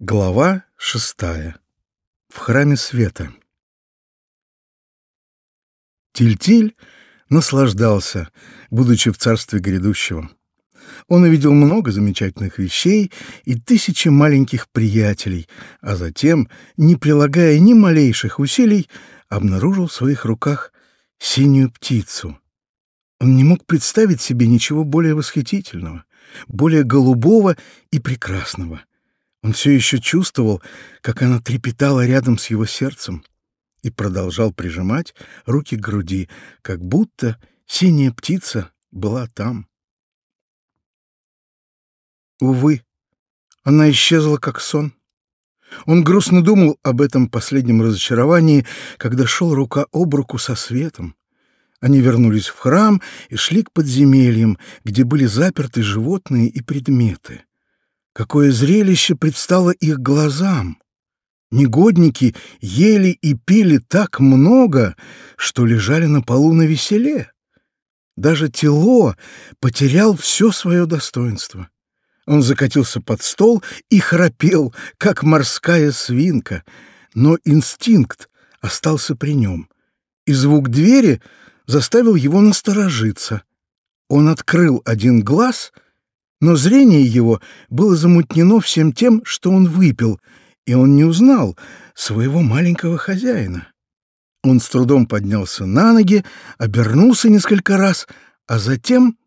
Глава шестая. В храме света. Тильтиль наслаждался, будучи в царстве грядущего. Он увидел много замечательных вещей и тысячи маленьких приятелей, а затем, не прилагая ни малейших усилий, обнаружил в своих руках синюю птицу. Он не мог представить себе ничего более восхитительного, более голубого и прекрасного. Он все еще чувствовал, как она трепетала рядом с его сердцем и продолжал прижимать руки к груди, как будто синяя птица была там. Увы, она исчезла как сон. Он грустно думал об этом последнем разочаровании, когда шел рука об руку со светом. Они вернулись в храм и шли к подземельям, где были заперты животные и предметы. Какое зрелище предстало их глазам! Негодники ели и пили так много, что лежали на полу на веселе. Даже тело потерял все свое достоинство. Он закатился под стол и храпел, как морская свинка, но инстинкт остался при нем, и звук двери заставил его насторожиться. Он открыл один глаз — но зрение его было замутнено всем тем, что он выпил, и он не узнал своего маленького хозяина. Он с трудом поднялся на ноги, обернулся несколько раз, а затем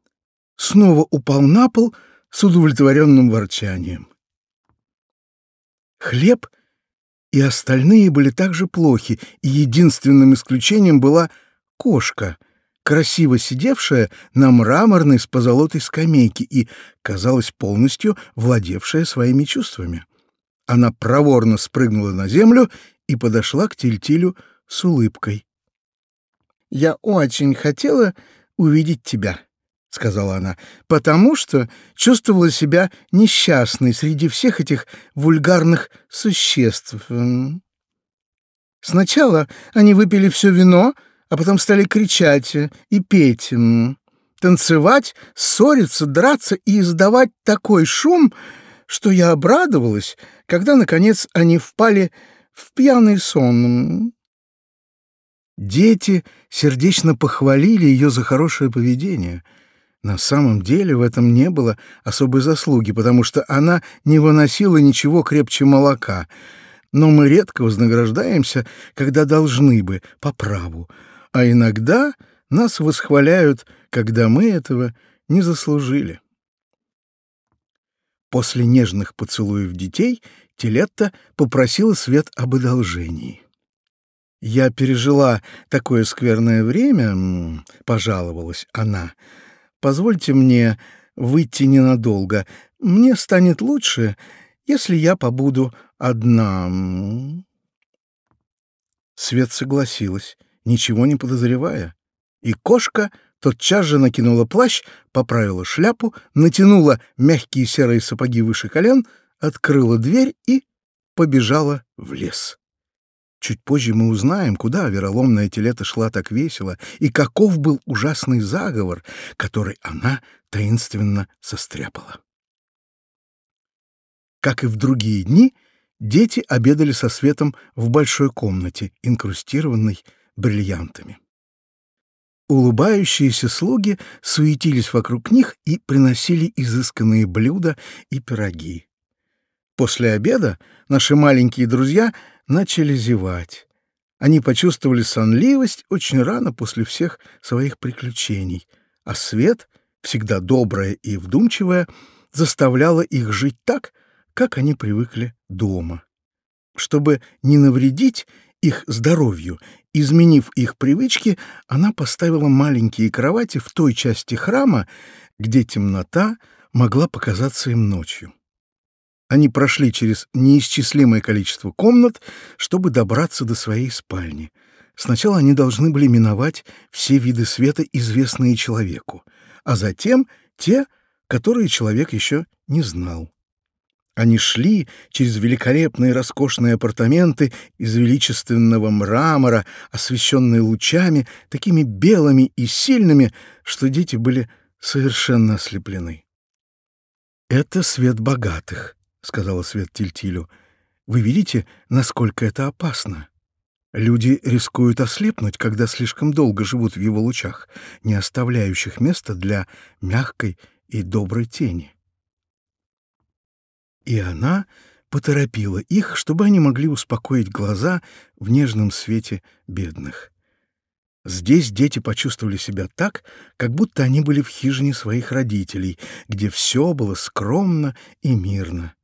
снова упал на пол с удовлетворенным ворчанием. Хлеб и остальные были также плохи, и единственным исключением была кошка — красиво сидевшая на мраморной с позолотой скамейке и, казалось, полностью владевшая своими чувствами. Она проворно спрыгнула на землю и подошла к Тильтилю с улыбкой. «Я очень хотела увидеть тебя», — сказала она, «потому что чувствовала себя несчастной среди всех этих вульгарных существ. Сначала они выпили все вино, — а потом стали кричать и петь, танцевать, ссориться, драться и издавать такой шум, что я обрадовалась, когда, наконец, они впали в пьяный сон. Дети сердечно похвалили ее за хорошее поведение. На самом деле в этом не было особой заслуги, потому что она не выносила ничего крепче молока. Но мы редко вознаграждаемся, когда должны бы, по праву а иногда нас восхваляют, когда мы этого не заслужили. После нежных поцелуев детей Телетта попросила Свет об одолжении. «Я пережила такое скверное время», — пожаловалась она. «Позвольте мне выйти ненадолго. Мне станет лучше, если я побуду одна». Свет согласилась ничего не подозревая. И кошка тотчас же накинула плащ, поправила шляпу, натянула мягкие серые сапоги выше колен, открыла дверь и побежала в лес. Чуть позже мы узнаем, куда вероломная телета шла так весело и каков был ужасный заговор, который она таинственно состряпала. Как и в другие дни, дети обедали со светом в большой комнате, инкрустированной бриллиантами. Улыбающиеся слуги суетились вокруг них и приносили изысканные блюда и пироги. После обеда наши маленькие друзья начали зевать. Они почувствовали сонливость очень рано после всех своих приключений, а свет, всегда добрая и вдумчивая, заставляла их жить так, как они привыкли дома. Чтобы не навредить их здоровью Изменив их привычки, она поставила маленькие кровати в той части храма, где темнота могла показаться им ночью. Они прошли через неисчислимое количество комнат, чтобы добраться до своей спальни. Сначала они должны были миновать все виды света, известные человеку, а затем те, которые человек еще не знал. Они шли через великолепные роскошные апартаменты из величественного мрамора, освещенные лучами, такими белыми и сильными, что дети были совершенно ослеплены. «Это свет богатых», — сказала Свет Тильтилю. «Вы видите, насколько это опасно? Люди рискуют ослепнуть, когда слишком долго живут в его лучах, не оставляющих места для мягкой и доброй тени». И она поторопила их, чтобы они могли успокоить глаза в нежном свете бедных. Здесь дети почувствовали себя так, как будто они были в хижине своих родителей, где все было скромно и мирно.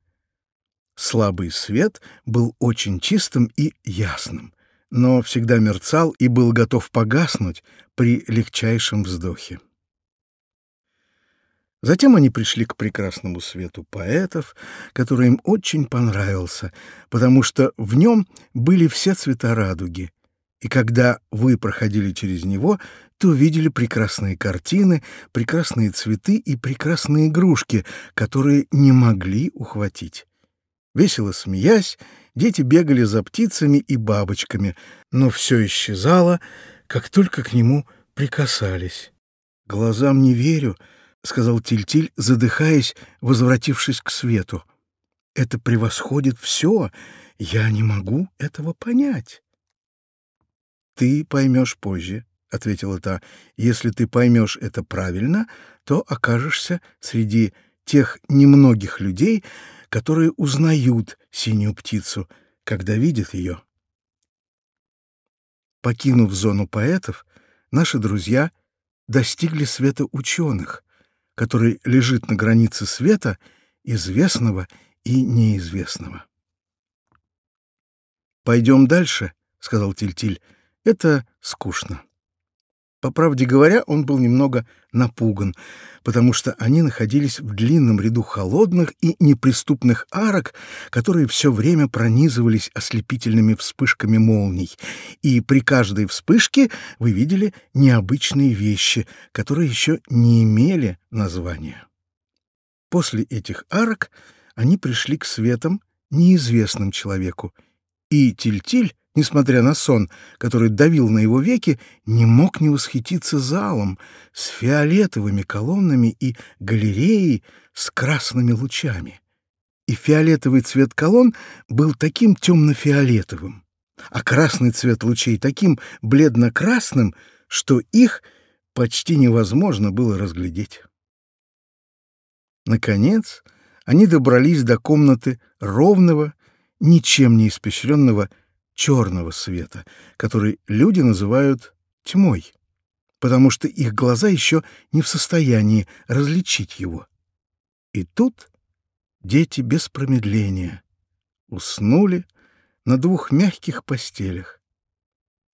Слабый свет был очень чистым и ясным, но всегда мерцал и был готов погаснуть при легчайшем вздохе. Затем они пришли к прекрасному свету поэтов, который им очень понравился, потому что в нем были все цвета радуги. И когда вы проходили через него, то видели прекрасные картины, прекрасные цветы и прекрасные игрушки, которые не могли ухватить. Весело смеясь, дети бегали за птицами и бабочками, но все исчезало, как только к нему прикасались. «Глазам не верю», — сказал Тильтиль, задыхаясь, возвратившись к свету. «Это превосходит все. Я не могу этого понять». «Ты поймешь позже», — ответила та. «Если ты поймешь это правильно, то окажешься среди тех немногих людей, которые узнают синюю птицу, когда видят ее. Покинув зону поэтов, наши друзья достигли света ученых, который лежит на границе света известного и неизвестного. «Пойдем дальше», — сказал Тильтиль. -Тиль. «Это скучно». По правде говоря, он был немного напуган, потому что они находились в длинном ряду холодных и неприступных арок, которые все время пронизывались ослепительными вспышками молний, и при каждой вспышке вы видели необычные вещи, которые еще не имели названия. После этих арок они пришли к светам, неизвестным человеку, и Тильтиль несмотря на сон, который давил на его веки, не мог не восхититься залом с фиолетовыми колоннами и галереей с красными лучами. И фиолетовый цвет колонн был таким темно-фиолетовым, а красный цвет лучей таким бледно-красным, что их почти невозможно было разглядеть. Наконец, они добрались до комнаты ровного, ничем не испещренного черного света, который люди называют тьмой, потому что их глаза еще не в состоянии различить его. И тут дети без промедления уснули на двух мягких постелях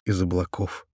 из облаков.